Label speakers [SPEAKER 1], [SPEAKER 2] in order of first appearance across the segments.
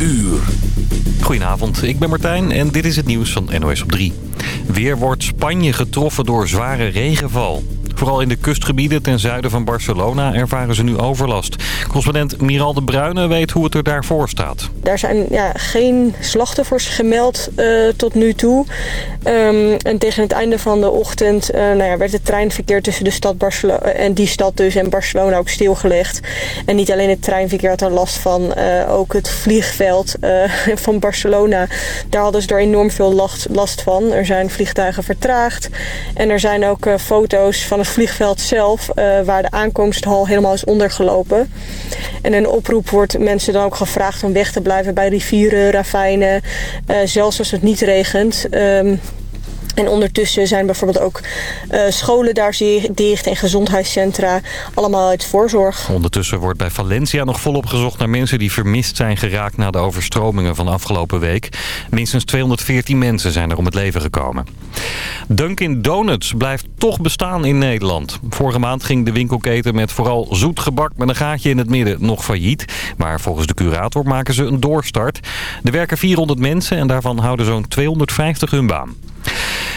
[SPEAKER 1] uur.
[SPEAKER 2] Goedenavond, ik ben Martijn en dit is het nieuws van NOS op 3. Weer wordt Spanje getroffen door zware regenval. Vooral in de kustgebieden ten zuiden van Barcelona ervaren ze nu overlast. Correspondent Miral de Bruyne weet hoe het er daarvoor staat.
[SPEAKER 3] Daar zijn ja, geen slachtoffers gemeld uh, tot nu toe. Um, en tegen het einde van de ochtend uh, nou ja, werd het treinverkeer tussen de stad Barcelona en die stad dus en Barcelona ook stilgelegd. En niet alleen het treinverkeer had er last van, ook het vliegveld van Barcelona. Daar hadden ze er enorm veel last, van. Er zijn vliegtuigen vertraagd en er zijn ook foto's van vliegveld zelf, uh, waar de aankomsthal helemaal is ondergelopen. En in een oproep wordt mensen dan ook gevraagd om weg te blijven bij rivieren, ravijnen, uh, zelfs als het niet regent. Um, en ondertussen zijn bijvoorbeeld ook uh, scholen daar dicht en gezondheidscentra. Allemaal uit voorzorg.
[SPEAKER 2] Ondertussen wordt bij Valencia nog volop gezocht naar mensen die vermist zijn geraakt na de overstromingen van afgelopen week. Minstens 214 mensen zijn er om het leven gekomen. Dunkin Donuts blijft toch bestaan in Nederland. Vorige maand ging de winkelketen met vooral zoet gebak met een gaatje in het midden nog failliet. Maar volgens de curator maken ze een doorstart. Er werken 400 mensen en daarvan houden zo'n 250 hun baan.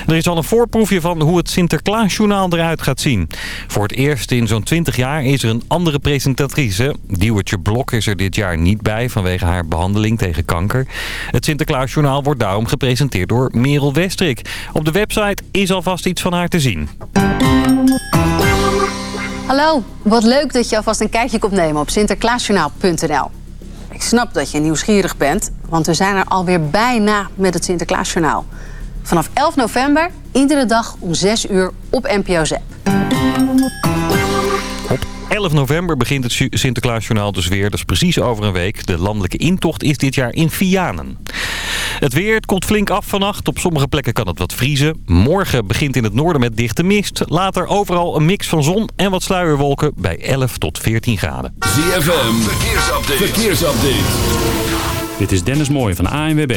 [SPEAKER 2] Er is al een voorproefje van hoe het Sinterklaasjournaal eruit gaat zien. Voor het eerst in zo'n 20 jaar is er een andere presentatrice. Diewertje Blok is er dit jaar niet bij vanwege haar behandeling tegen kanker. Het Sinterklaasjournaal wordt daarom gepresenteerd door Merel Westrik. Op de website is alvast iets van haar te zien.
[SPEAKER 4] Hallo, wat leuk dat je alvast een kijkje komt nemen op sinterklaasjournaal.nl. Ik snap dat je nieuwsgierig bent, want we zijn er alweer bijna met het Sinterklaasjournaal. Vanaf 11 november, iedere dag om 6 uur op NPO Zep.
[SPEAKER 2] Op 11 november begint het Sinterklaasjournaal dus weer. Dat is precies over een week. De landelijke intocht is dit jaar in Vianen. Het weer, het koelt flink af vannacht. Op sommige plekken kan het wat vriezen. Morgen begint in het noorden met dichte mist. Later overal een mix van zon en wat sluierwolken bij 11 tot 14 graden.
[SPEAKER 1] ZFM, verkeersupdate. verkeersupdate.
[SPEAKER 5] Dit is Dennis Mooij van ANWB.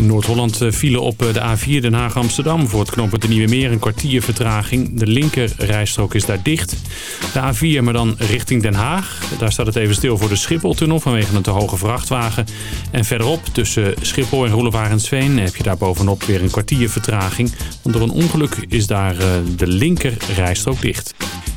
[SPEAKER 5] In Noord-Holland vielen op de A4 Den Haag-Amsterdam voor het knooppunt de Nieuwe Meer een kwartier vertraging. De linker rijstrook is daar dicht. De A4 maar dan richting Den Haag. Daar staat het even stil voor de Schipholtunnel vanwege een te hoge vrachtwagen. En verderop tussen Schiphol en Roelevarensveen heb je daar bovenop weer een kwartier vertraging. Want door een ongeluk is daar de linker rijstrook dicht.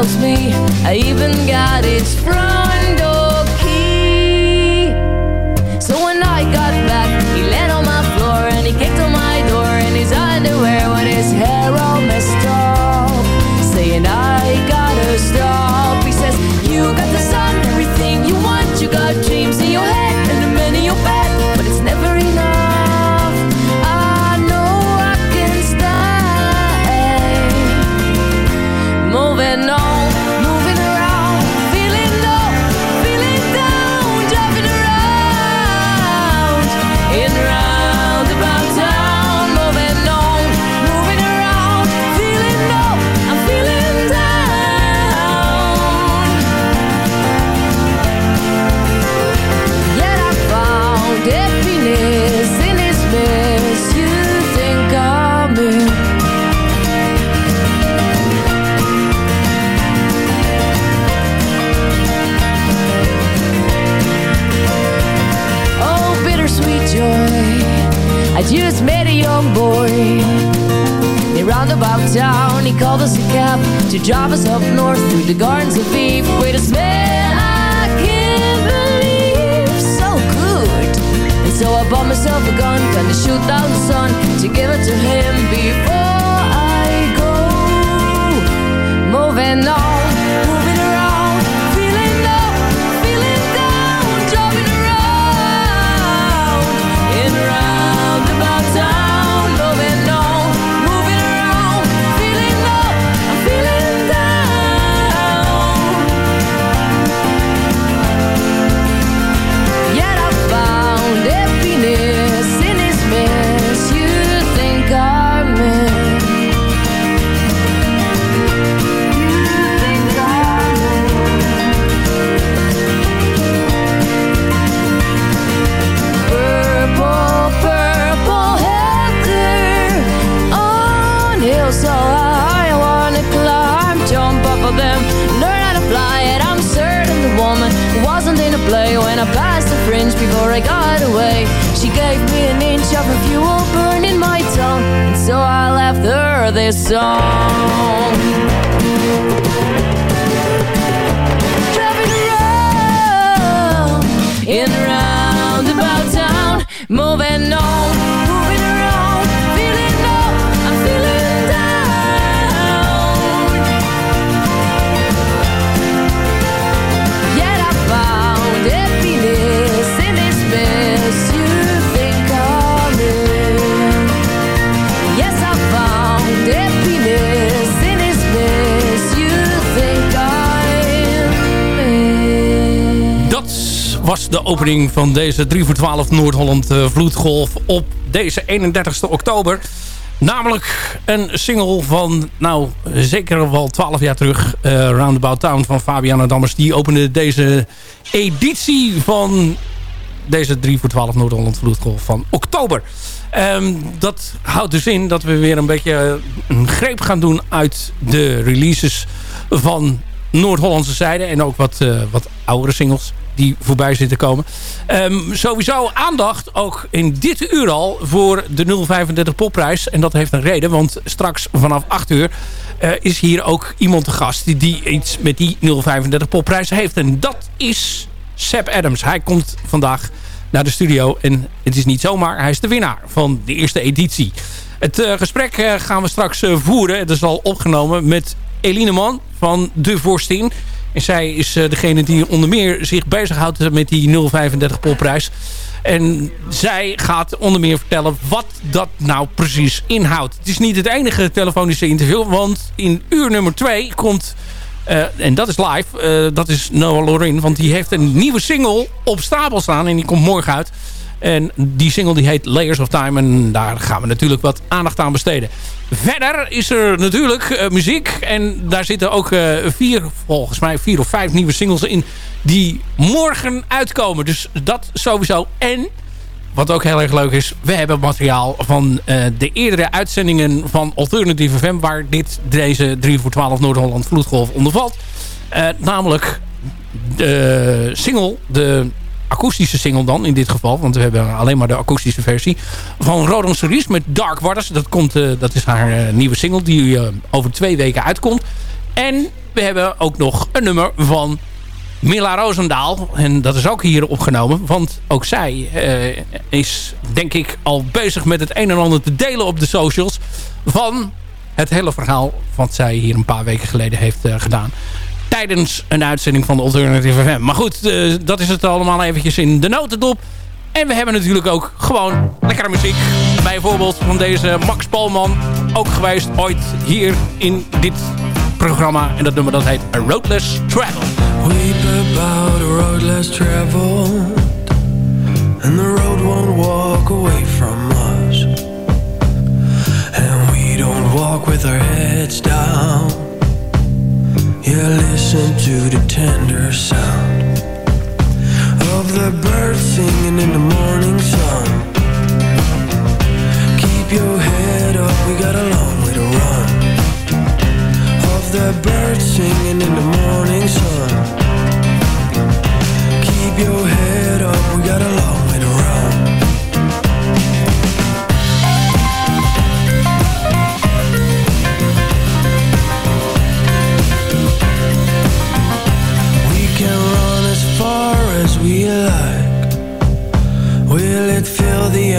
[SPEAKER 6] And he knows me. I even got his front She gave me an inch of her fuel burning my tongue, and so I left her this song.
[SPEAKER 7] De opening van deze 3 voor 12 Noord-Holland eh, Vloedgolf op deze 31 oktober. Namelijk een single van, nou, zeker wel 12 jaar terug. eh, Roundabout Town van Fabiana Dammers. Die opende deze editie van deze 3 voor 12 Noord-Holland Vloedgolf van oktober. Ehm, dat houdt dus in dat we weer een beetje een greep gaan doen uit de releases van Noord-Hollandse zijde. En ook wat, eh, wat oudere singles die voorbij zitten komen. Ehm, sowieso aandacht ook in dit uur al voor de 035 popprijs. En dat heeft een reden, want straks vanaf 8 uur eh, is hier ook iemand te gast die, die iets met die 035 popprijs heeft. En dat is Seb Adams. Hij komt vandaag naar de studio en het is niet zomaar, hij is de winnaar van de eerste editie. Het eh, gesprek eh, gaan we straks voeren. Het is al opgenomen met Eline Man van De Vorstin. En zij is eh, degene die onder meer zich bezighoudt met die 035 popprijs. En zij gaat onder meer vertellen wat dat nou precies inhoudt. Het is niet het enige telefonische interview, want in uur nummer 2 komt... eh, en dat is live. eh, dat is Noah Lorin. Want die heeft een nieuwe single op stapel staan. En die komt morgen uit. En die single die heet Layers of Time. En daar gaan we natuurlijk wat aandacht aan besteden. Verder is er natuurlijk eh, muziek. En daar zitten ook eh, vier, volgens mij vier of vijf nieuwe singles in. Die morgen uitkomen. Dus dat sowieso. En wat ook heel erg leuk is, we hebben materiaal van eh, de eerdere uitzendingen van Alternative FM, waar dit, deze 3 voor 12 Noord-Holland Vloedgolf onder valt. Namelijk de single, de akoestische single dan in dit geval, want we hebben alleen maar de akoestische versie, van Rodon Series met Dark Waters. Dat, komt, eh, dat is haar eh, nieuwe single die eh, over twee weken uitkomt. En we hebben ook nog een nummer van Milla Roosendaal. En dat is ook hier opgenomen. Want ook zij is, denk ik, al bezig met het een en ander te delen op de socials. Van het hele verhaal wat zij hier een paar weken geleden heeft gedaan. Tijdens een uitzending van de Alternative FM. Maar goed, eh, dat is het allemaal eventjes in de notendop. En we hebben natuurlijk ook gewoon lekkere muziek. Bijvoorbeeld van deze Max Polman. Ook geweest ooit hier in dit programma. En dat nummer dat heet A Roadless Travel.
[SPEAKER 8] Weep about a road less traveled, and the road won't walk away from us. And we don't walk with our heads down. Yeah, listen to the tender sound of the birds singing in the morning sun. Keep your head up, we got a long way to run of the birds singing in the morning sun. Keep your head up, we got a long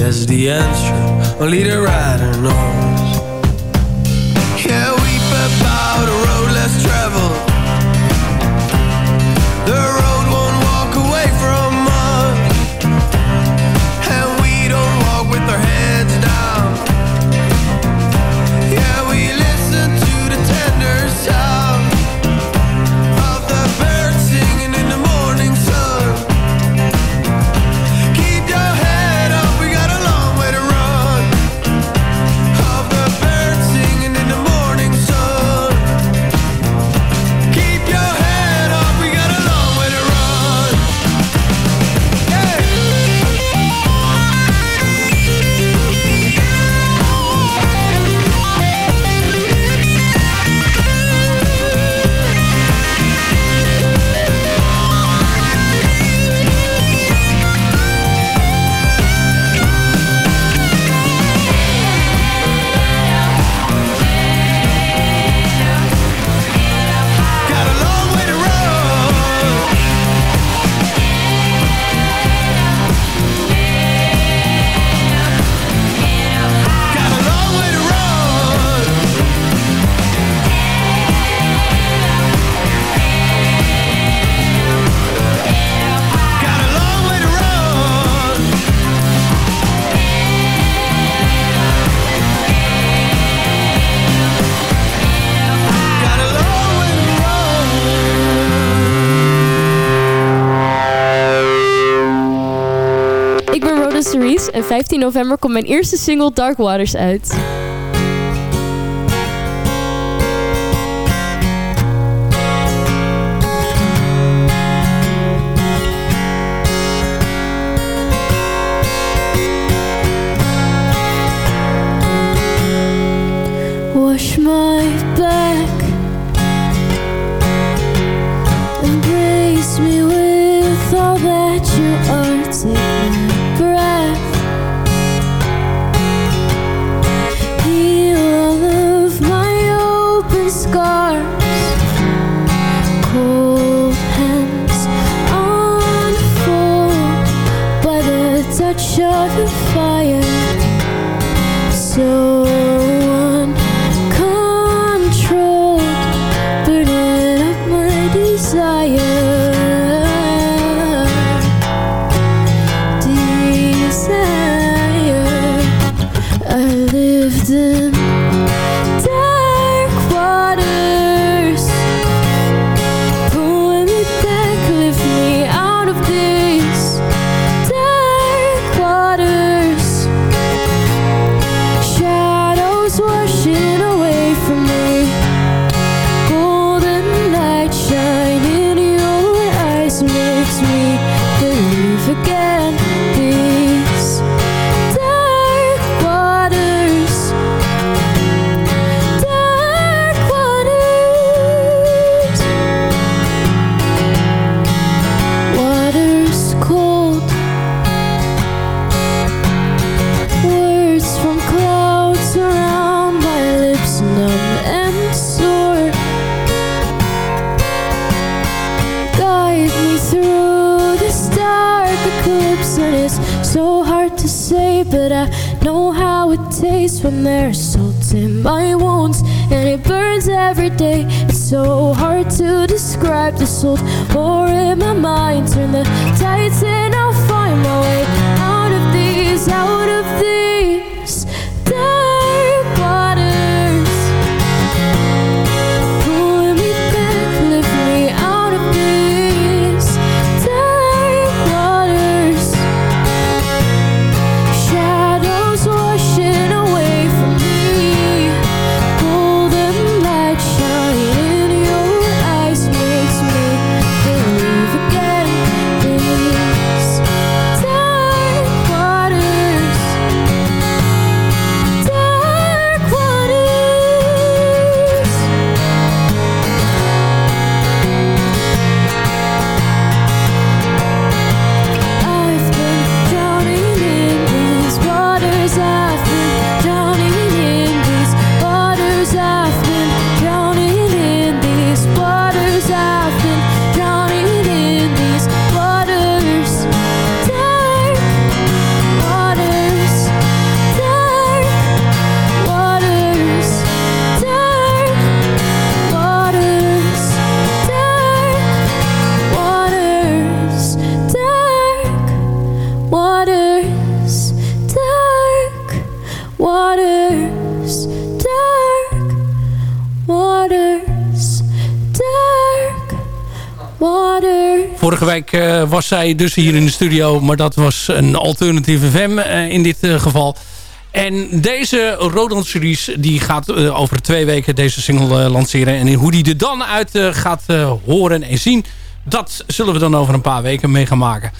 [SPEAKER 8] guess the answer. Only the a
[SPEAKER 9] rider on mijn eerste single Dark Waters uit.
[SPEAKER 10] hard to describe the salt war in my mind. Turn the tides and I'll find my way out of these, out of these.
[SPEAKER 7] Was zij dus hier in de studio. Maar dat was een alternatieve FM in dit geval. En deze Rodon series die gaat over twee weken deze single lanceren. En hoe die er dan uit gaat horen en zien... Dat zullen we dan over een paar weken mee gaan maken.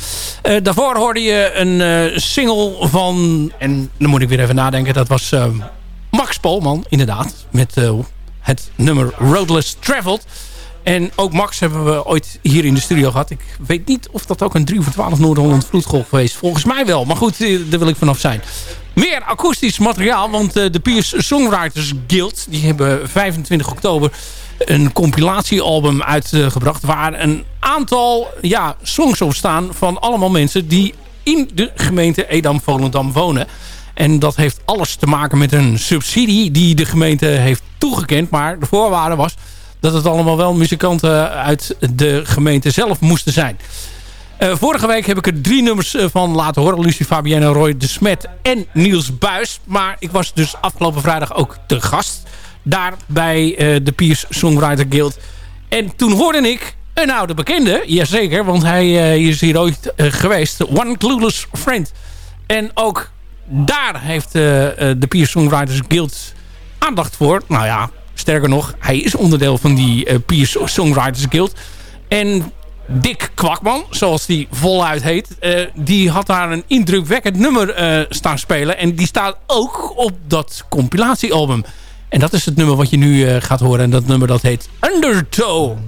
[SPEAKER 7] daarvoor hoorde je een single van... En dan moet ik weer even nadenken. Dat was Max Polman, inderdaad. Met het nummer Roadless Traveled. En ook Max hebben we ooit hier in de studio gehad. Ik weet niet of dat ook een 3 voor 12 Noord-Holland vloedgolf geweest. Volgens mij wel. Maar goed, eh, daar wil ik vanaf zijn. Meer akoestisch materiaal. Want eh, de Pierce Songwriters Guild... die hebben 25 oktober een compilatiealbum uitgebracht... waar een aantal ja, songs op staan van allemaal mensen... die in de gemeente Edam-Volendam wonen. En dat heeft alles te maken met een subsidie die de gemeente heeft toegekend. Maar de voorwaarde was dat het allemaal wel muzikanten uit de gemeente zelf moesten zijn. Uh, vorige week heb ik er drie nummers eh, van laten horen. Lucie Fabienne Roy de Smet en Niels Buis. Maar ik was dus afgelopen vrijdag ook te gast. Daar bij uh, de Piers Songwriter Guild. En toen hoorde ik een oude bekende. Jazeker, want hij is hier ooit geweest. One Clueless Friend. En ook daar heeft de Piers Songwriters Guild aandacht voor. Nou ja, sterker nog, hij is onderdeel van die uh, Piers Songwriters Guild. En Dick Kwakman, zoals die voluit heet... Uh, die had daar een indrukwekkend nummer uh, staan spelen. En die staat ook op dat compilatiealbum. En dat is het nummer wat je nu gaat horen. En dat nummer dat heet Undertow.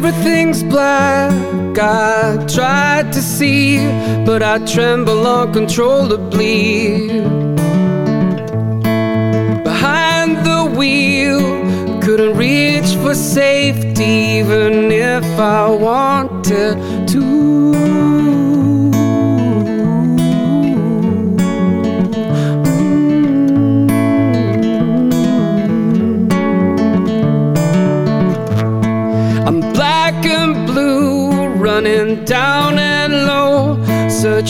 [SPEAKER 11] Everything's black, I tried to see, but I tremble uncontrollably. Behind the wheel, couldn't reach for safety, even if I wanted to.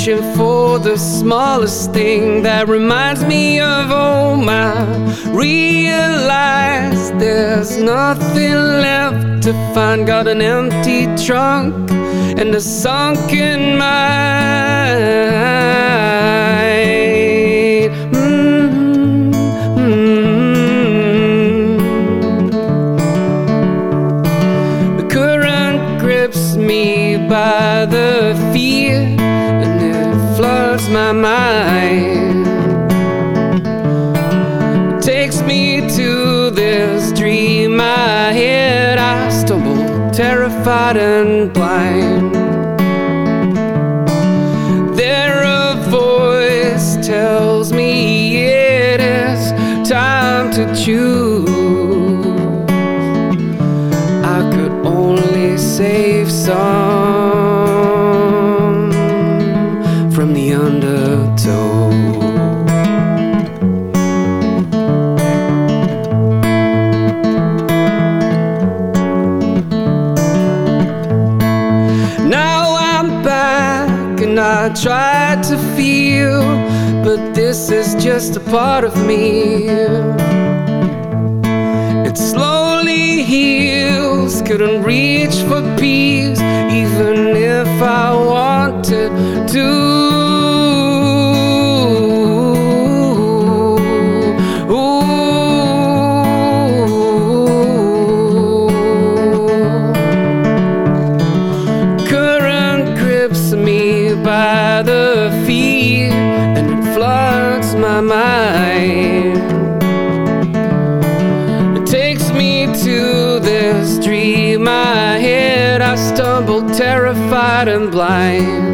[SPEAKER 11] Searching for the smallest thing that reminds me of home. I realize there's nothing left to find. Got an empty trunk and a sunken mind. Takes me to this dream I had. I stumble, terrified and blind. There a voice tells me it is time to choose. This is just a part of me. It slowly heals, couldn't reach for peace, even if I wanted blind.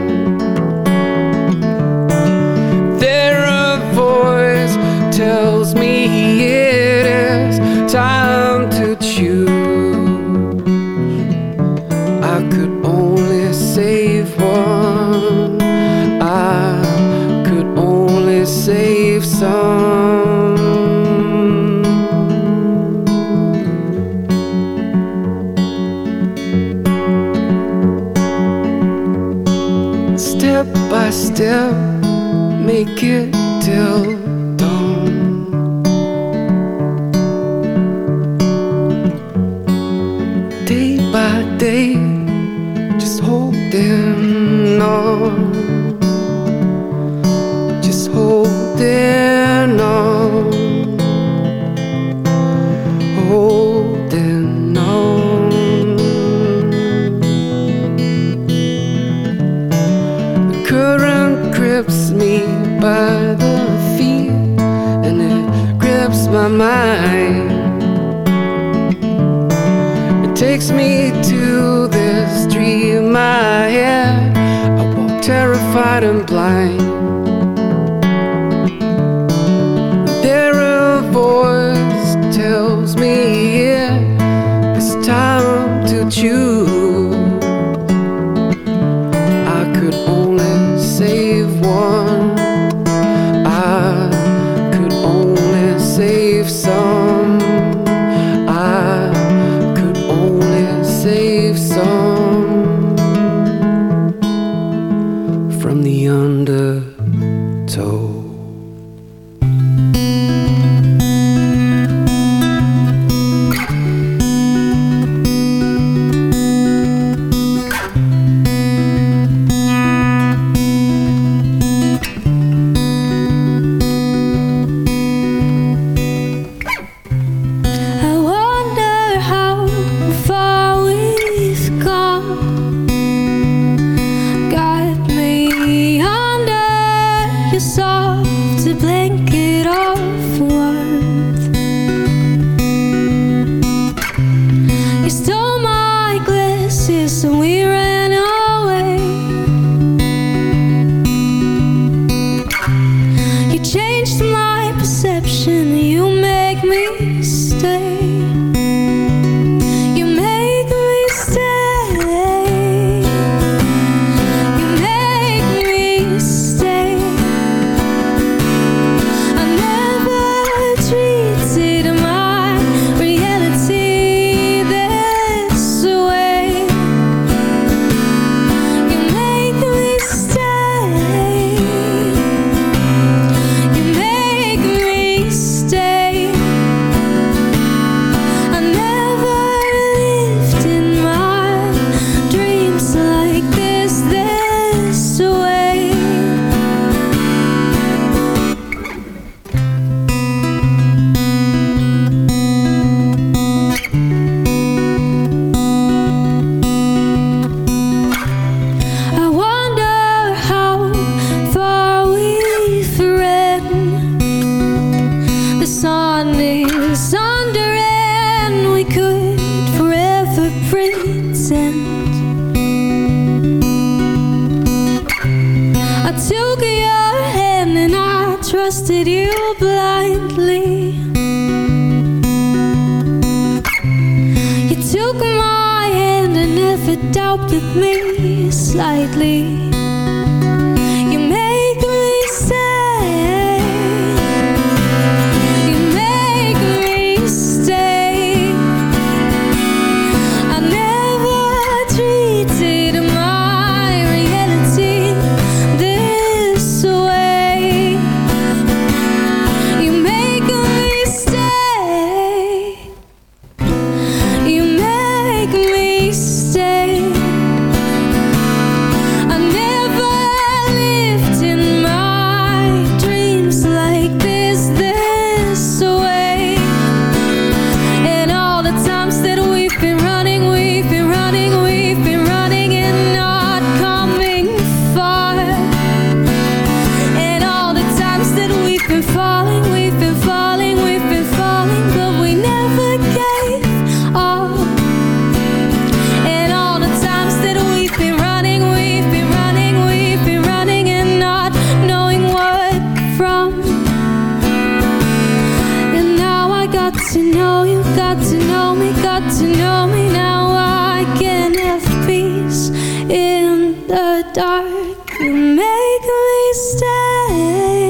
[SPEAKER 9] You make me stay.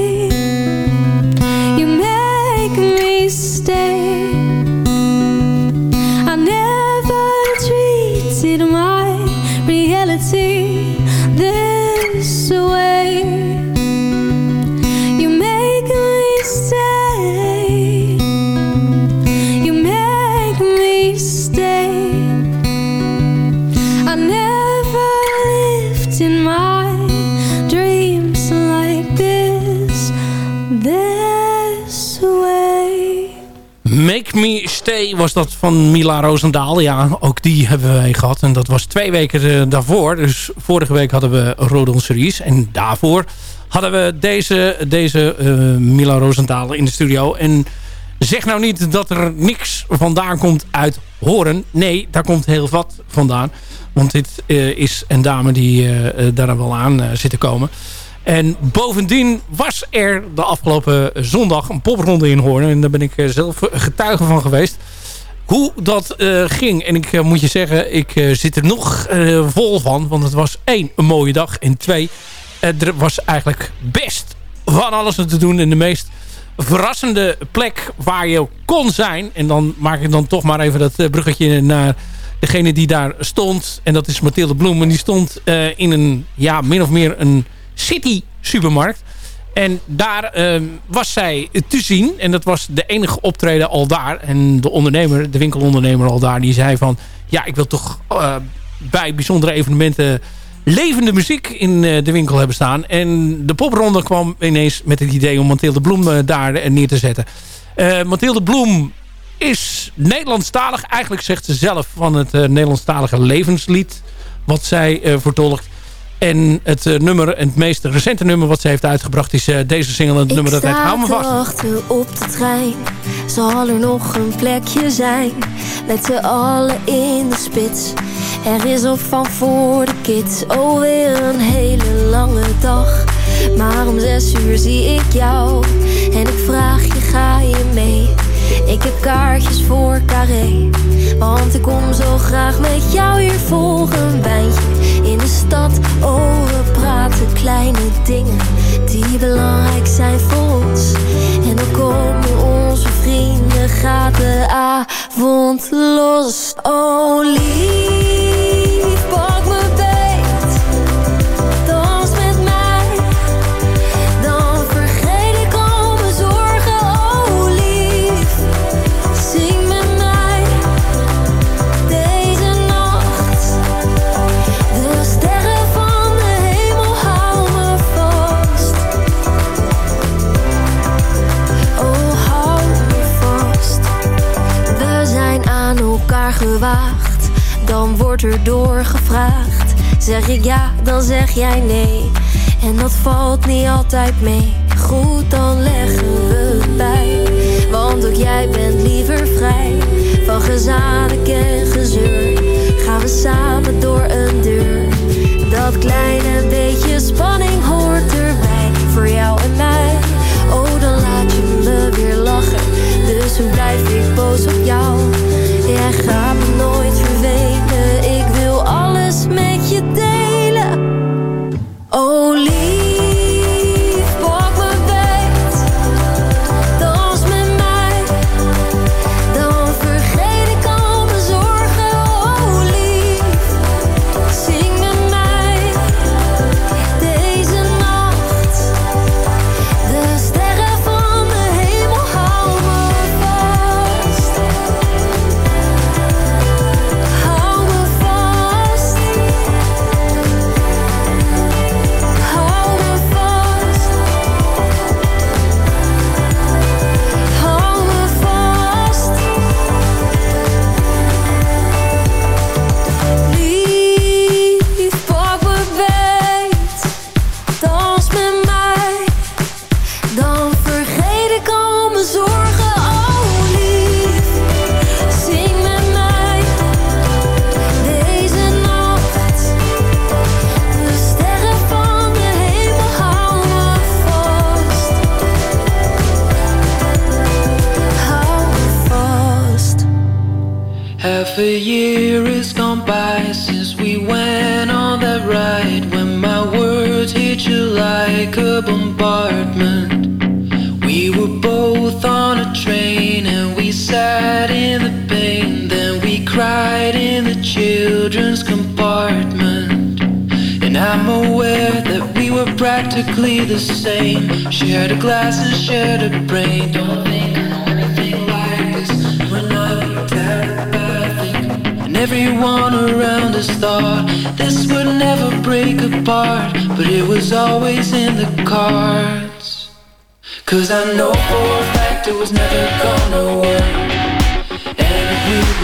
[SPEAKER 7] Dat van Mila Roosendaal. Ja, ook die hebben wij gehad. En dat was twee weken daarvoor. Dus vorige week hadden we Rodon Series. En daarvoor hadden we deze, deze Mila Roosendaal in de studio. En zeg nou niet dat er niks vandaan komt uit Horen. Nee, daar komt heel wat vandaan. Want dit is een dame die daar wel aan zit te komen. En bovendien was er de afgelopen zondag een popronde in Hoorn. En daar ben ik eh, zelf getuige van geweest. Hoe dat uh, ging. En ik uh, moet je zeggen, ik uh, zit er nog vol van. Want het was één, een mooie dag. En twee, er was eigenlijk best van alles te doen. En de meest verrassende plek waar je kon zijn. En dan maak ik dan toch maar even dat bruggetje naar degene die daar stond. En dat is Mathilde Bloem. En die stond in een, ja, min of meer een City supermarkt. En daar uh, was zij te zien. En dat was de enige optreden al daar. En de ondernemer, de winkelondernemer al daar, die zei van... Ja, ik wil toch uh, bij bijzondere evenementen levende muziek in uh, de winkel hebben staan. En de popronde kwam ineens met het idee om Mathilde Bloem daar neer te zetten. Mathilde Bloem is Nederlandstalig. Eigenlijk zegt ze zelf van het Nederlandstalige levenslied. Wat zij vertolkt. En het uh, nummer, het meest recente nummer wat ze heeft uitgebracht is uh, deze single. Het nummer dat heet Hou me vast.
[SPEAKER 12] wachten op de trein. Zal er nog een plekje zijn? Met z'n allen in de spits. Er is op van voor de kids. Alweer een hele lange dag. Maar om zes uur zie ik jou. En ik vraag je, ga je mee? Ik heb kaartjes voor Carré. Want ik kom zo graag met jou hier volgen de stad. Oh, we praten kleine dingen die belangrijk zijn voor ons. En dan komen onze vrienden, gaat de avond los. Oh, lief, dan wordt er doorgevraagd. Zeg ik ja, dan zeg jij nee. En dat valt niet altijd mee. Goed, dan leggen we het bij. Want ook jij bent liever vrij. Van gezanik en gezeur. Gaan we samen door een deur. Dat kleine beetje spanning hoort erbij. Voor jou en mij. Oh, dan laat je me weer lachen. Dus hoe blijf ik boos op jou? Jij gaat me nooit vervelen.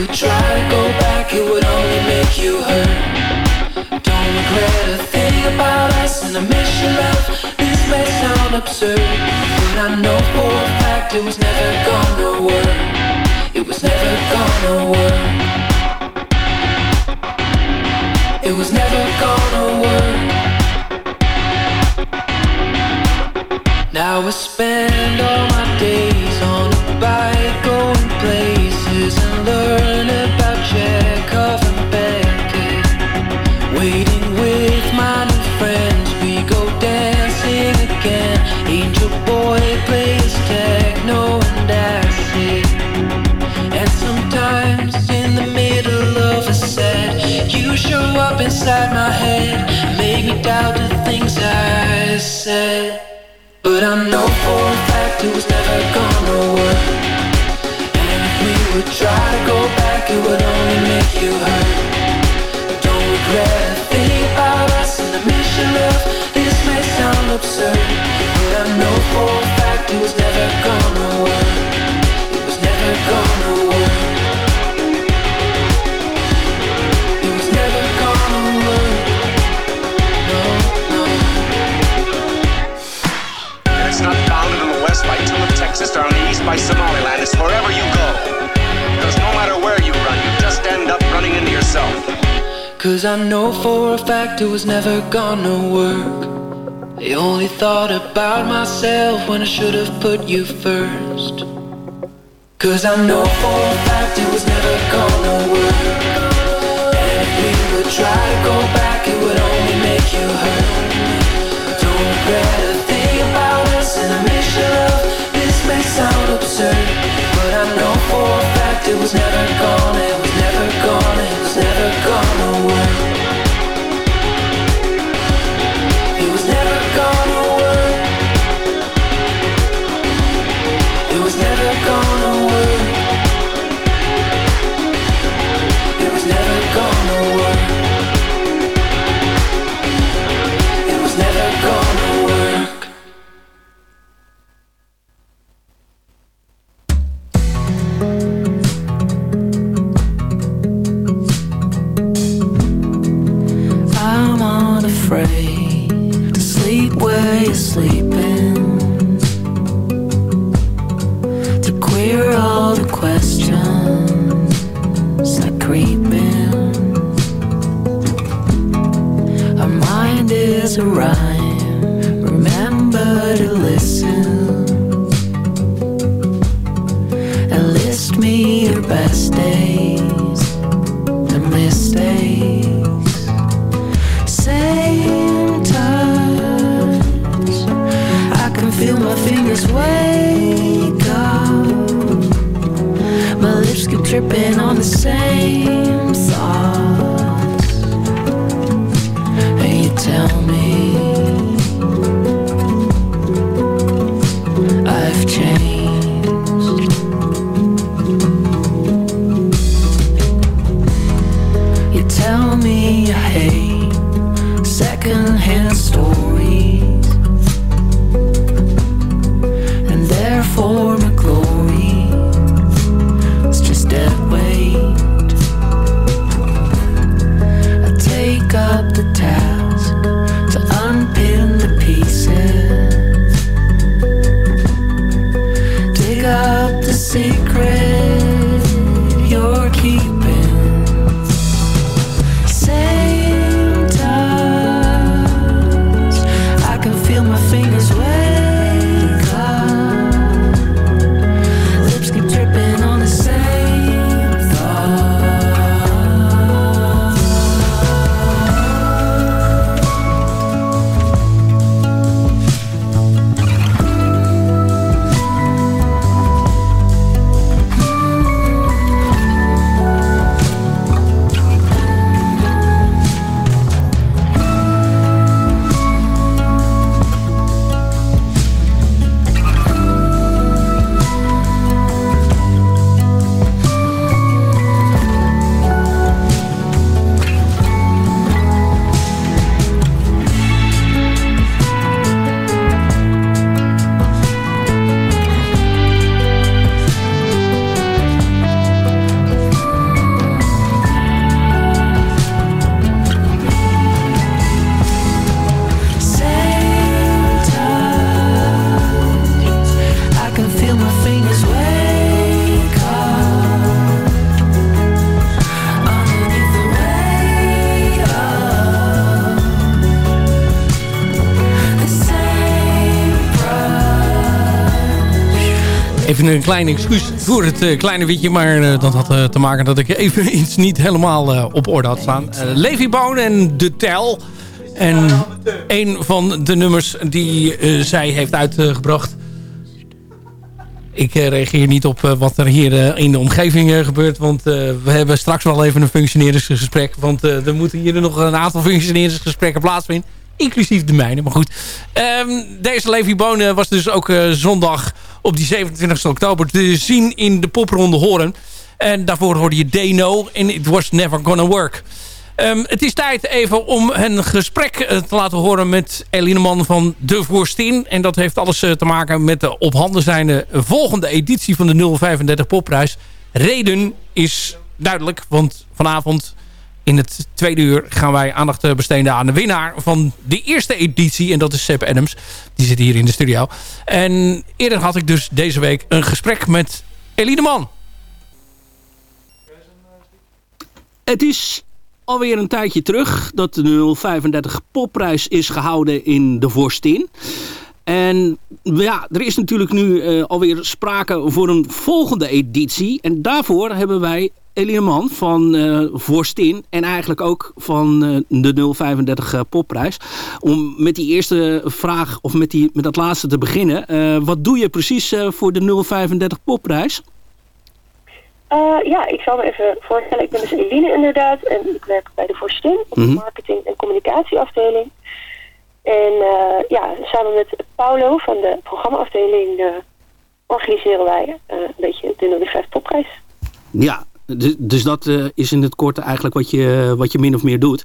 [SPEAKER 13] would
[SPEAKER 14] try to go back, it would only make you hurt. Don't regret a thing about us, and I miss your love. This may sound absurd, but I know for a fact it was never gonna work. It was never gonna work. It was never gonna work. Now I spend inside my head, make me doubt. Cause I know for a fact it was never gonna work. I only thought about myself when I should have put you first. Cause I know for
[SPEAKER 7] een klein excuus voor het uh, kleine witje. Maar uh, dat had uh, te maken dat ik even iets niet helemaal op orde had staan. Levi Bone en De Tel. En een van de nummers die zij heeft uitgebracht... Ik reageer niet op wat er hier in de omgeving gebeurt. Want we hebben straks wel even een functioneringsgesprek. Want er moeten hier nog een aantal functioneringsgesprekken plaatsvinden. Inclusief de mijne, maar goed. Um, deze Levi Bonen was dus ook uh, zondag op die 27 oktober te zien in de popronde Horen. En daarvoor hoorde je Deno en It Was Never Gonna Work. Um, het is tijd even om een gesprek uh, te laten horen met Eline Man van De Voorstin. En dat heeft alles uh, te maken met de op handen zijnde volgende editie van de 035 Popprijs. Reden is duidelijk, want vanavond in het tweede uur gaan wij aandacht eh, besteden aan de winnaar van de eerste editie. En dat is Sepp Adams. Die zit hier in de studio. En eerder had ik dus deze week een gesprek met Eline Man.
[SPEAKER 15] Het is alweer een tijdje terug dat de 035 popprijs is gehouden in de Vorstin. En ja, er is natuurlijk nu uh, alweer sprake voor een volgende editie. En daarvoor hebben wij Eliaman van uh, Vorstin en eigenlijk ook van uh, de 035 uh, popprijs. Om met die eerste vraag of met, die, met dat laatste te beginnen. wat doe je precies voor de 035 popprijs?
[SPEAKER 3] ja, ik zal me even voorstellen. Ik ben dus Eline inderdaad en ik werk bij de Vorstin op de mhm. marketing- en communicatieafdeling. En ja, samen met Paulo van de programmaafdeling organiseren wij een beetje de 035 popprijs.
[SPEAKER 15] Ja, dus, dus dat uh, is in het korte eigenlijk wat je, wat je min of meer doet.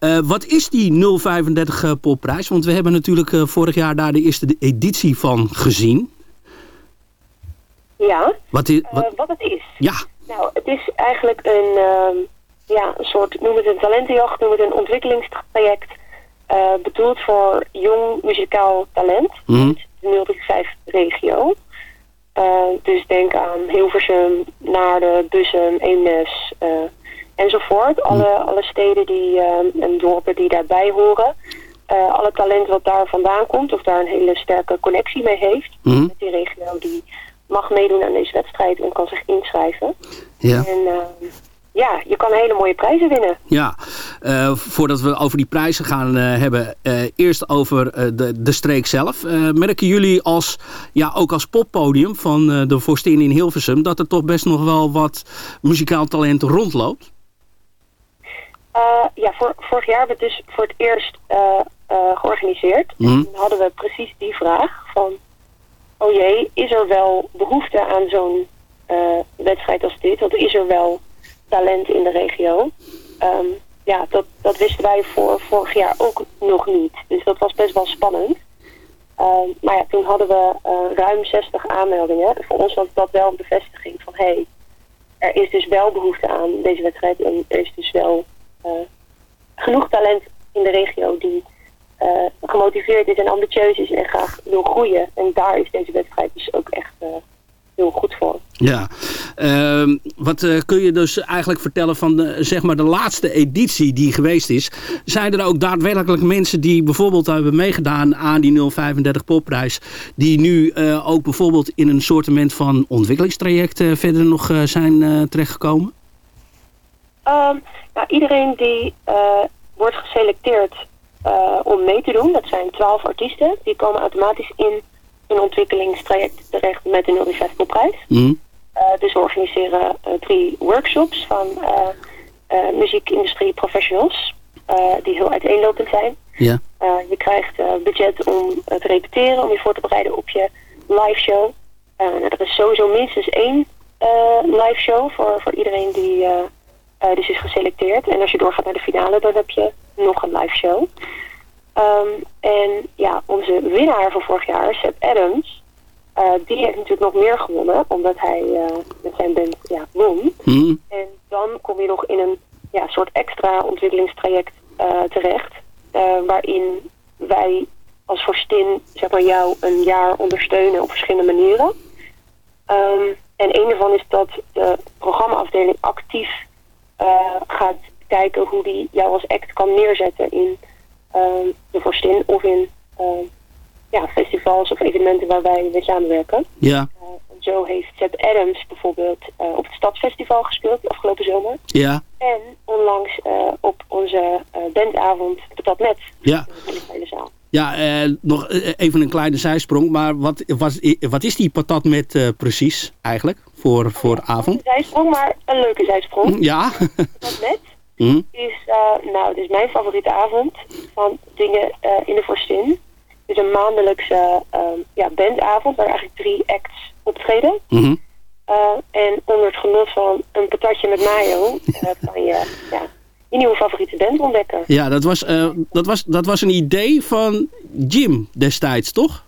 [SPEAKER 15] Uh, wat is die 035 uh, popprijs? Want we hebben natuurlijk vorig jaar daar de eerste editie van gezien.
[SPEAKER 3] Ja,
[SPEAKER 15] wat, is, wat...
[SPEAKER 3] wat het is?
[SPEAKER 15] Ja.
[SPEAKER 3] Nou, het is eigenlijk een, ehm, ja, een soort, noem het een talentenjacht, noem het een ontwikkelingstraject. bedoeld voor jong muzikaal talent. Mm. De 035 regio. Uh, dus denk aan Hilversum, Naarden, Bussum, Eemnes uh, enzovoort. Alle, alle steden die, uh, en dorpen die daarbij horen. alle talent wat daar vandaan komt of daar een hele sterke connectie mee heeft. Mm. Met die regio die mag meedoen aan deze wedstrijd en kan zich inschrijven. Ja. En ja, je kan hele mooie prijzen winnen.
[SPEAKER 15] Ja, uh, voordat we over die prijzen gaan uh, hebben, uh, eerst over de, de streek zelf. merken jullie als, ja, ook als poppodium van de Vorstin in Hilversum... dat er toch best nog wel wat muzikaal talent rondloopt?
[SPEAKER 3] ja, voor, vorig jaar hebben we het dus voor het eerst georganiseerd. Mm. En toen hadden we precies die vraag van... oh jee, is er wel behoefte aan zo'n wedstrijd als dit? Want is er wel talent in de regio. Um, ja, dat, dat wisten wij voor vorig jaar ook nog niet. Dus dat was best wel spannend. Um, maar ja, toen hadden we uh, ruim 60 aanmeldingen. Voor ons was dat wel een bevestiging van... hé, hey, er is dus wel behoefte aan deze wedstrijd... en er is dus wel uh, genoeg talent in de regio... die uh, gemotiveerd is en ambitieus is en graag wil groeien. En daar is deze wedstrijd dus ook echt heel goed voor.
[SPEAKER 15] Ja, uh, wat uh, kun je dus eigenlijk vertellen van de, zeg maar de laatste editie die geweest is? Zijn er ook daadwerkelijk mensen die bijvoorbeeld hebben meegedaan aan die 035 popprijs, die nu uh, ook bijvoorbeeld in een soortement van ontwikkelingstraject uh, verder nog zijn terechtgekomen?
[SPEAKER 3] Um, nou, iedereen die wordt geselecteerd om mee te doen, dat zijn 12 artiesten, die komen automatisch in een ontwikkelingstraject terecht met de 0 prijs. Mm. Uh, dus we organiseren uh, drie workshops van uh, muziekindustrie professionals. die heel uiteenlopend zijn.
[SPEAKER 15] Ja.
[SPEAKER 3] je krijgt budget om te repeteren, om je voor te bereiden op je live show. nou, er is sowieso minstens één live show voor, voor iedereen die dus is geselecteerd. En als je doorgaat naar de finale, dan heb je nog een live show. Um, en ja, onze winnaar van vorig jaar, Seth Adams, uh, die heeft natuurlijk nog meer gewonnen, omdat hij uh, met zijn band ja, won. Mm. En dan kom je nog in een ja, soort extra ontwikkelingstraject uh, terecht, waarin wij als Forstin zeg maar, jou een jaar ondersteunen op verschillende manieren. Um, en een daarvan is dat de programmaafdeling actief gaat kijken hoe die jou als act kan neerzetten in Ehm, de Vorstin of in ehm, ja, festivals of evenementen waar wij mee samenwerken.
[SPEAKER 15] Ja.
[SPEAKER 3] Uh, Seb Adams bijvoorbeeld eh, op het Stadsfestival gespeeld afgelopen zomer.
[SPEAKER 15] Ja,
[SPEAKER 3] En onlangs eh, op onze eh, bandavond Patat Met
[SPEAKER 15] ja.
[SPEAKER 3] in de hele zaal.
[SPEAKER 15] Ja, eh, nog eh, even een kleine zijsprong. Maar wat, wat, wat is die patat met eh, precies eigenlijk voor, voor avond?
[SPEAKER 3] Een zijsprong, maar een leuke zijsprong.
[SPEAKER 15] Ja.
[SPEAKER 3] Patat Met
[SPEAKER 15] Hm?
[SPEAKER 3] is, eh, nou, is mijn favoriete avond van dingen eh, in de Forstin. Het is een maandelijkse eh, ja, bandavond waar eigenlijk drie acts optreden.
[SPEAKER 15] Mhm.
[SPEAKER 3] Eh, en onder het genot van een patatje met mayo kan je ja, je nieuwe favoriete band ontdekken.
[SPEAKER 15] Ja, dat was, dat, was, dat was een idee van Jim destijds, toch?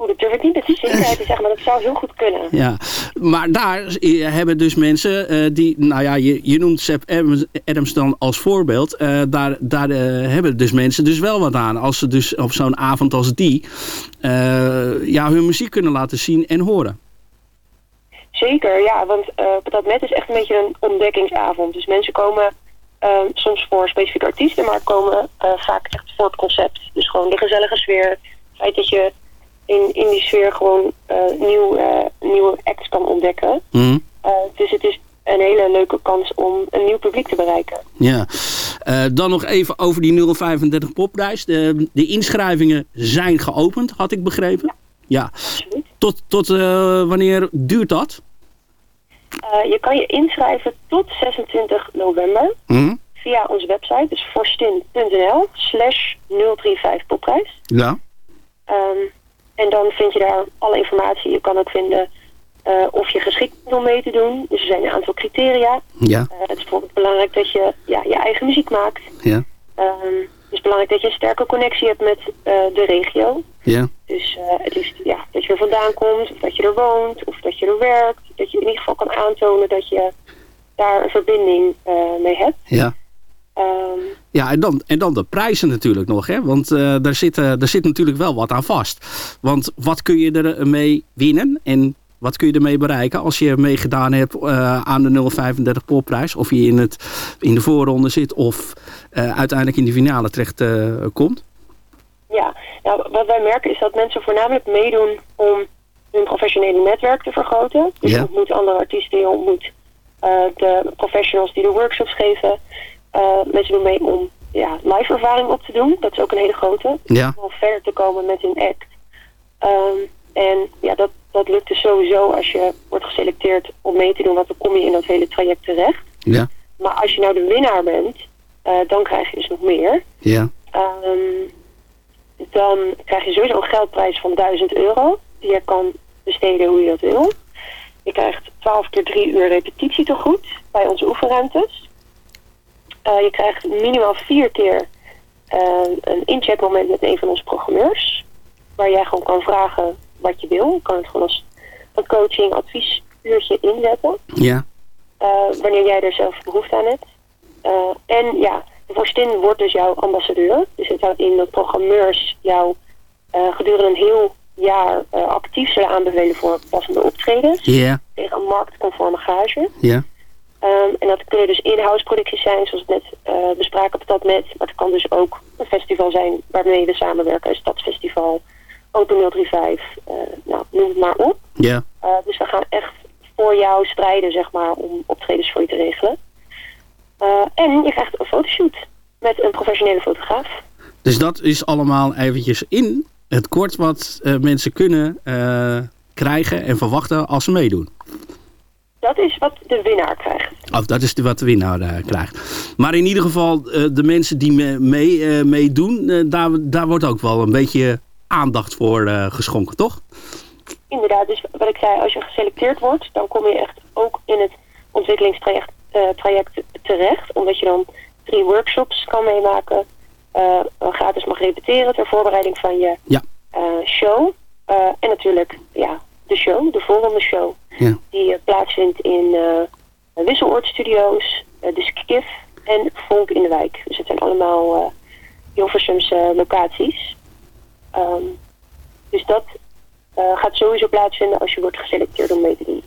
[SPEAKER 3] Oeh, dat durf ik niet met zekerheid te zeggen, maar dat zou heel goed kunnen.
[SPEAKER 15] Ja, maar daar eh, hebben dus mensen eh, die, nou ja, je, je noemt Seb Adams, Adams dan als voorbeeld. eh, daar daar hebben dus mensen dus wel wat aan. Als ze dus op zo'n avond als die, ja, hun muziek kunnen laten zien en horen.
[SPEAKER 3] Zeker, ja, want Patat Met is echt een beetje een ontdekkingsavond. Dus mensen komen soms voor specifieke artiesten, maar komen vaak echt voor het concept. Dus gewoon de gezellige sfeer. Het feit dat je in, in die sfeer gewoon eh, nieuw, eh, nieuwe acts kan ontdekken.
[SPEAKER 15] Mhm.
[SPEAKER 3] Eh, dus het is een hele leuke kans om een nieuw publiek te bereiken.
[SPEAKER 15] Ja, dan nog even over die 035 popprijs. De, de inschrijvingen zijn geopend, had ik begrepen. Ja, tot, tot wanneer duurt dat?
[SPEAKER 3] Je kan je inschrijven tot 26 november
[SPEAKER 15] Mhm.
[SPEAKER 3] via onze website. Dus forstin.nl slash 035 popprijs.
[SPEAKER 15] Ja.
[SPEAKER 3] Ehm, en dan vind je daar alle informatie. Je kan ook vinden eh, of je geschikt bent om mee te doen. Dus er zijn een aantal criteria.
[SPEAKER 15] Ja.
[SPEAKER 3] Eh, het is bijvoorbeeld belangrijk dat je ja, je eigen muziek maakt.
[SPEAKER 15] Ja.
[SPEAKER 3] Ehm, het is belangrijk dat je een sterke connectie hebt met eh, de regio.
[SPEAKER 15] Ja.
[SPEAKER 3] Dus het liefst ja, dat je er vandaan komt, of dat je er woont, of dat je er werkt. Dat je in ieder geval kan aantonen dat je daar een verbinding mee hebt.
[SPEAKER 15] Ja.
[SPEAKER 3] Ehm,
[SPEAKER 15] Ja, en dan, en dan de prijzen natuurlijk nog, hè? Want eh, daar, zit, eh, daar zit natuurlijk wel wat aan vast. Want wat kun je ermee winnen en wat kun je ermee bereiken als je meegedaan hebt eh, aan de 035 popprijs? Of je in, het, in de voorronde zit of eh, uiteindelijk in de finale terecht eh, komt?
[SPEAKER 3] Ja, nou, wat wij merken is dat mensen voornamelijk meedoen om hun professionele netwerk te vergroten. Dus
[SPEAKER 15] Ja.
[SPEAKER 3] je ontmoet andere artiesten, je ontmoet eh, de professionals die de workshops geven. Eh, mensen doen mee om ja, live ervaring op te doen. Dat is ook een hele grote.
[SPEAKER 15] Ja.
[SPEAKER 3] Om verder te komen met hun act. Ehm, en ja, dat, dat lukt dus sowieso als je wordt geselecteerd om mee te doen. Want dan kom je in dat hele traject terecht.
[SPEAKER 15] Ja.
[SPEAKER 3] Maar als je nou de winnaar bent, eh, dan krijg je dus nog meer.
[SPEAKER 15] Ja.
[SPEAKER 3] Ehm, dan krijg je sowieso een geldprijs van 1000 euro. Die je kan besteden hoe je dat wil. Je krijgt 12 keer 3 uur repetitie te goed bij onze oefenruimtes. Eh, je krijgt minimaal vier keer eh, een incheckmoment met een van onze programmeurs. Waar jij gewoon kan vragen wat je wil. Je kan het gewoon als een coaching, adviesuurtje inzetten.
[SPEAKER 15] Ja.
[SPEAKER 3] eh, wanneer jij er zelf behoefte aan hebt. En ja, de vorstin wordt dus jouw ambassadeur. Dus het houdt in dat programmeurs jou gedurende een heel jaar actief zullen aanbevelen voor passende optredens.
[SPEAKER 15] Ja.
[SPEAKER 3] Tegen een marktconforme gage.
[SPEAKER 15] Ja.
[SPEAKER 3] Ehm, en dat kunnen dus in-house producties zijn, zoals we net eh, bespraken op dat net. Maar het kan dus ook een festival zijn waarmee we samenwerken. Een stadsfestival, Open 035, eh nou, noem het maar op.
[SPEAKER 15] Ja.
[SPEAKER 3] Uh, dus we gaan echt voor jou strijden, zeg maar, om optredens voor je te regelen. Uh, en je krijgt een fotoshoot met een professionele fotograaf.
[SPEAKER 15] Dus dat is allemaal eventjes in het kort wat eh, mensen kunnen eh, krijgen en verwachten als ze meedoen.
[SPEAKER 3] Dat is wat de winnaar krijgt.
[SPEAKER 15] Of dat is de, wat de winnaar eh, krijgt. Maar in ieder geval, eh, de mensen die mee, eh, meedoen, eh, daar, daar wordt ook wel een beetje aandacht voor geschonken, toch?
[SPEAKER 3] Inderdaad, dus wat ik zei, als je geselecteerd wordt, dan kom je echt ook in het ontwikkelingstraject traject terecht. Omdat je dan drie workshops kan meemaken. gratis mag repeteren ter voorbereiding van je
[SPEAKER 15] Ja.
[SPEAKER 3] show. En natuurlijk, ja, de show, de volgende show.
[SPEAKER 15] Ja.
[SPEAKER 3] Die eh, plaatsvindt in eh Wisseloord Studios, eh, de Skif en Vonk in de Wijk. Dus het zijn allemaal Hilversumse locaties. Ehm, dus dat gaat sowieso plaatsvinden als je wordt geselecteerd om mee te doen.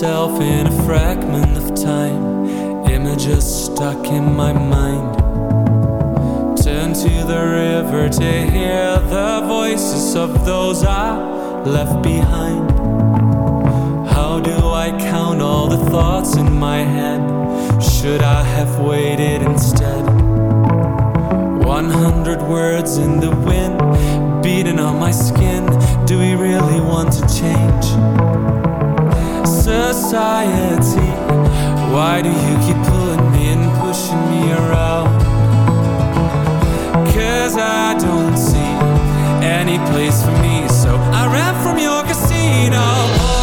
[SPEAKER 13] Myself in a fragment of time, images stuck in my mind. Turn to the river to hear the voices of those I left behind. How do I count all the thoughts in my head? Should I have waited instead? One hundred words in the wind, beating on my skin. Do we really want to change? Society, why do you keep pulling me and pushing me around? Cause I don't see any place for me, so I ran from your casino.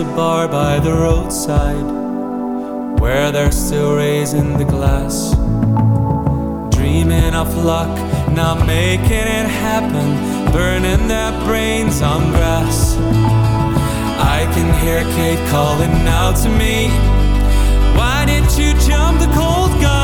[SPEAKER 13] A bar by the roadside where they're still raising the glass. Dreaming of luck, not making it happen, burning their brains on grass. I can hear Kate calling out to me. Why didn't you jump the cold gun?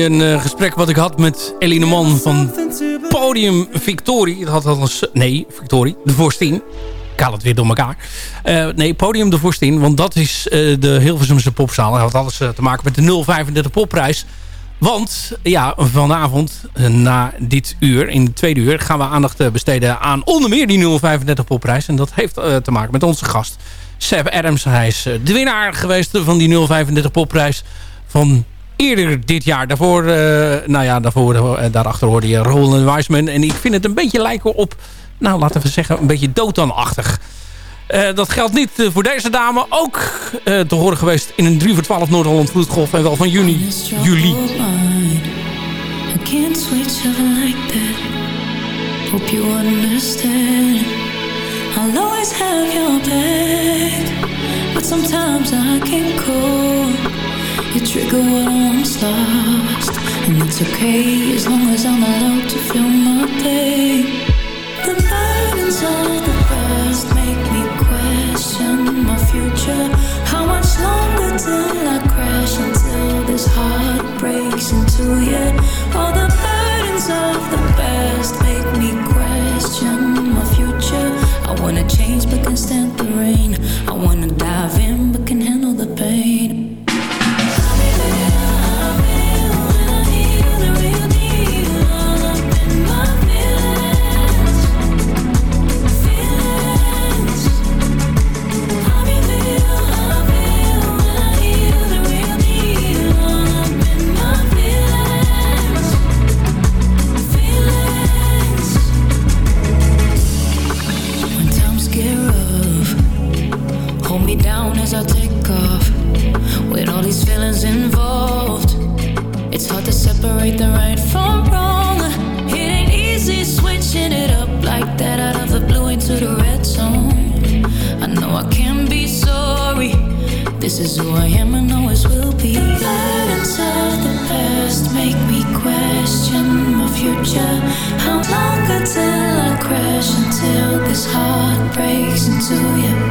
[SPEAKER 7] Een eh, gesprek wat ik had met Eline Man van Podium Victorie. Het had al eens... Nee, Victorie, de Vorstin. Ik haal het weer door elkaar. Eh, nee, Podium de Vorstin, want dat is eh, de Hilversumse popzaal. Dat had alles te maken met de 035 popprijs. Want ja, vanavond, na dit uur, in het tweede uur... gaan we aandacht besteden aan onder meer die 035 popprijs. En dat heeft te maken met onze gast, Seb Adams. Hij is de winnaar geweest van die 035 popprijs van eerder dit jaar. Daarvoor, eh, nou ja, daarvoor, eh, daarachter hoorde je Roland Wiseman. En ik vind het een beetje lijken op, nou laten we zeggen, een beetje dooddanachtig. Eh dat geldt niet voor deze dame. Ook te horen geweest in een 3 voor 12 Noord-Holland Vloedgolf. En wel van juni, juli.
[SPEAKER 9] Hope you have your back. But sometimes I can't. You trigger what I once lost. And it's okay as long as I'm allowed to feel my pain. The burdens of the past make me question my future. How much longer till I crash until this heart breaks into you? All the burdens of the past make me question my future. I wanna change but can stand the rain. I wanna dive in separate the right from wrong. It ain't easy switching it up like that out of the blue into the red zone. I know I can be sorry. This is who I am and always will be. The burdens of the past make me question my future. How long until I crash until this heart breaks into you?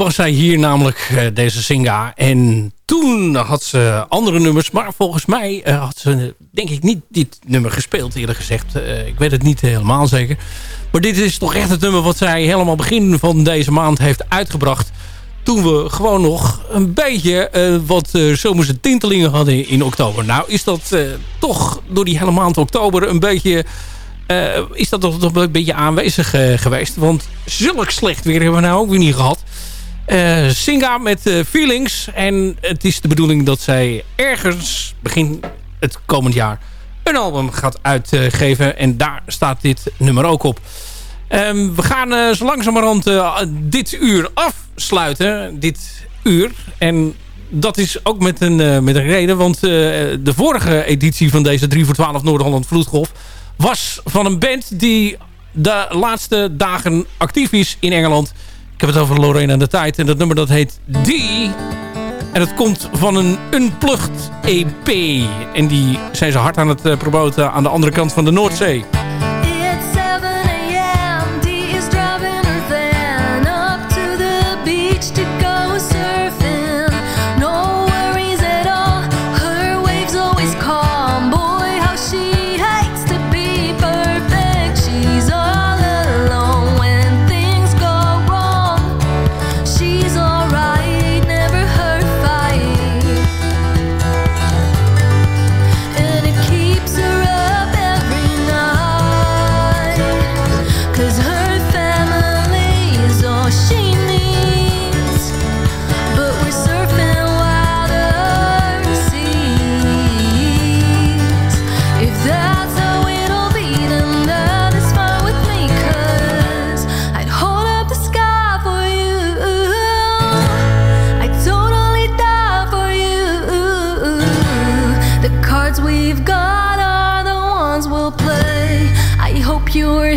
[SPEAKER 7] Was zij hier namelijk, eh, deze Singa. En toen had ze andere nummers. Maar volgens mij eh, had ze, denk ik, niet dit nummer gespeeld, eerlijk gezegd. Eh, ik weet het niet helemaal zeker. Maar dit is toch echt het nummer wat zij helemaal begin van deze maand heeft uitgebracht. Toen we gewoon nog een beetje wat uh, zomerse tintelingen hadden in oktober. Nou is dat toch door die hele maand oktober een beetje... is dat toch een beetje aanwezig geweest. Want zulk slecht weer hebben we nou ook weer niet gehad. Eh Singa met eh, Feelings. En het is de bedoeling dat zij ergens begin het komend jaar een album gaat uitgeven. En daar staat dit nummer ook op. Ehm, we gaan eh, zo langzamerhand dit uur afsluiten. Dit uur. En dat is ook met een, met een reden. Want de vorige editie van deze 3 voor 12 Noord-Holland Vloedgolf... was van een band die de laatste dagen actief is in Engeland. Ik heb het over Lorena de Tijd. En dat nummer dat heet Die. En het komt van een Unplugged EP. En die zijn ze hard aan het eh, promoten aan de andere kant van de Noordzee.
[SPEAKER 12] pure